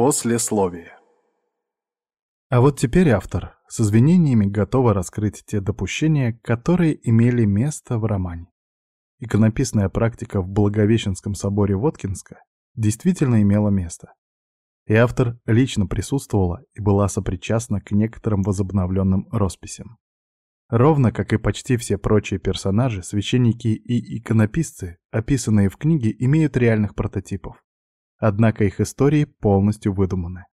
Послесловие. А вот теперь автор с извинениями готова раскрыть те допущения, которые имели место в романе. Иконописная практика в Благовещенском соборе Воткинска действительно имела место. И автор лично присутствовала и была сопричастна к некоторым возобновленным росписям. Ровно как и почти все прочие персонажи, священники и иконописцы, описанные в книге, имеют реальных прототипов. Однако их истории полностью выдуманы.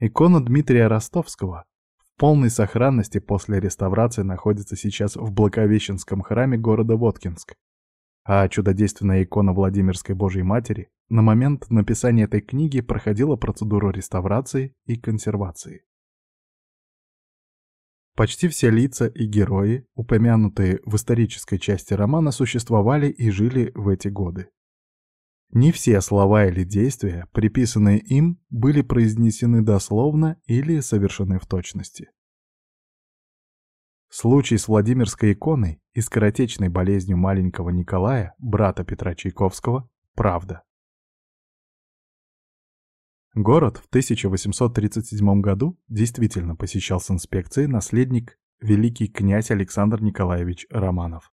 Икона Дмитрия Ростовского в полной сохранности после реставрации находится сейчас в Благовещенском храме города Воткинск. А чудодейственная икона Владимирской Божьей Матери на момент написания этой книги проходила процедуру реставрации и консервации. Почти все лица и герои, упомянутые в исторической части романа, существовали и жили в эти годы. Не все слова или действия, приписанные им, были произнесены дословно или совершены в точности. Случай с Владимирской иконой и скоротечной болезнью маленького Николая, брата Петра Чайковского, правда. Город в 1837 году действительно посещал с инспекцией наследник великий князь Александр Николаевич Романов.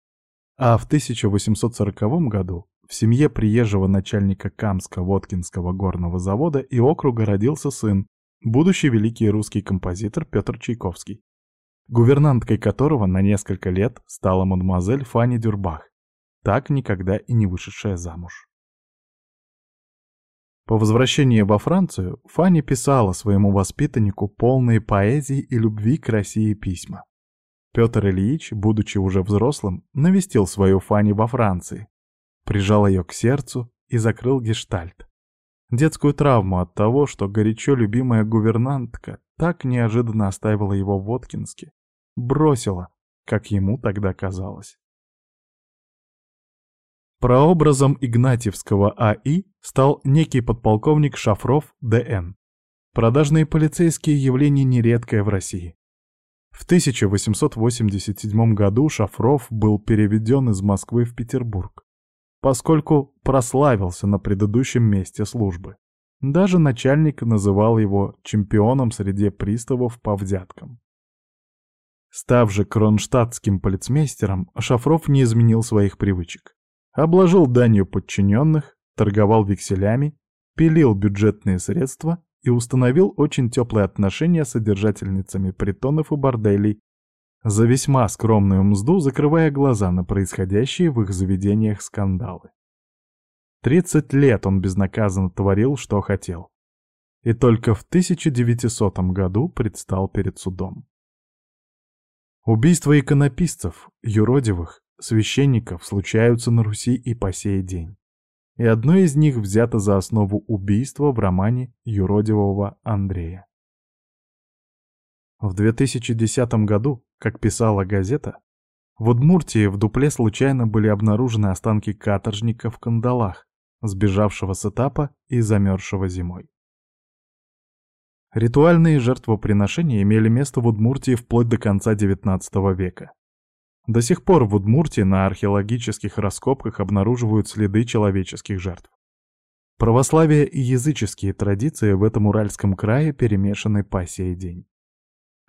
А в 1840 году в семье приезжего начальника Камско-Воткинского горного завода и округа родился сын, будущий великий русский композитор Петр Чайковский, гувернанткой которого на несколько лет стала мадемуазель Фанни Дюрбах, так никогда и не вышедшая замуж. По возвращении во Францию Фанни писала своему воспитаннику полные поэзии и любви к России письма. Петр Ильич, будучи уже взрослым, навестил свою Фанни во Франции, прижал ее к сердцу и закрыл гештальт. Детскую травму от того, что горячо любимая гувернантка так неожиданно оставила его в Воткинске, бросила, как ему тогда казалось. Прообразом Игнатьевского АИ стал некий подполковник Шафров ДН. Продажные полицейские явления нередкое в России. В 1887 году Шафров был переведен из Москвы в Петербург поскольку прославился на предыдущем месте службы. Даже начальник называл его чемпионом среди приставов по взяткам. Став же кронштадтским полицмейстером, Шафров не изменил своих привычек. Обложил данью подчиненных, торговал векселями, пилил бюджетные средства и установил очень теплые отношения с содержательницами притонов и борделей, за весьма скромную мзду закрывая глаза на происходящие в их заведениях скандалы. Тридцать лет он безнаказанно творил, что хотел. И только в 1900 году предстал перед судом. Убийства иконописцев, юродивых, священников случаются на Руси и по сей день. И одно из них взято за основу убийства в романе юродивого Андрея. В 2010 году как писала газета, в Удмуртии в дупле случайно были обнаружены останки каторжника в кандалах, сбежавшего с этапа и замерзшего зимой. Ритуальные жертвоприношения имели место в Удмуртии вплоть до конца XIX века. До сих пор в Удмуртии на археологических раскопках обнаруживают следы человеческих жертв. Православие и языческие традиции в этом Уральском крае перемешаны по сей день.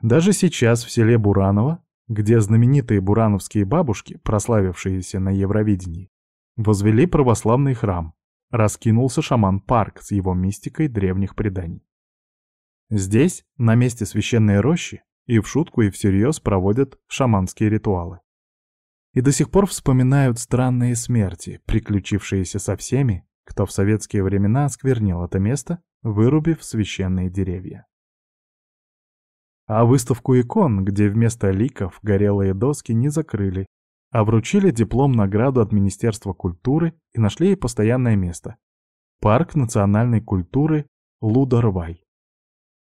Даже сейчас в селе Бураново, где знаменитые бурановские бабушки, прославившиеся на Евровидении, возвели православный храм, раскинулся шаман-парк с его мистикой древних преданий. Здесь, на месте священной рощи, и в шутку, и всерьез проводят шаманские ритуалы. И до сих пор вспоминают странные смерти, приключившиеся со всеми, кто в советские времена осквернил это место, вырубив священные деревья. А выставку икон, где вместо ликов горелые доски, не закрыли, а вручили диплом-награду от Министерства культуры и нашли ей постоянное место. Парк национальной культуры Лударвай.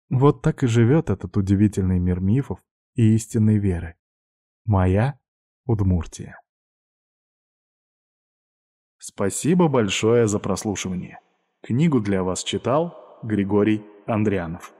Вот так и живет этот удивительный мир мифов и истинной веры. Моя Удмуртия. Спасибо большое за прослушивание. Книгу для вас читал Григорий Андрянов.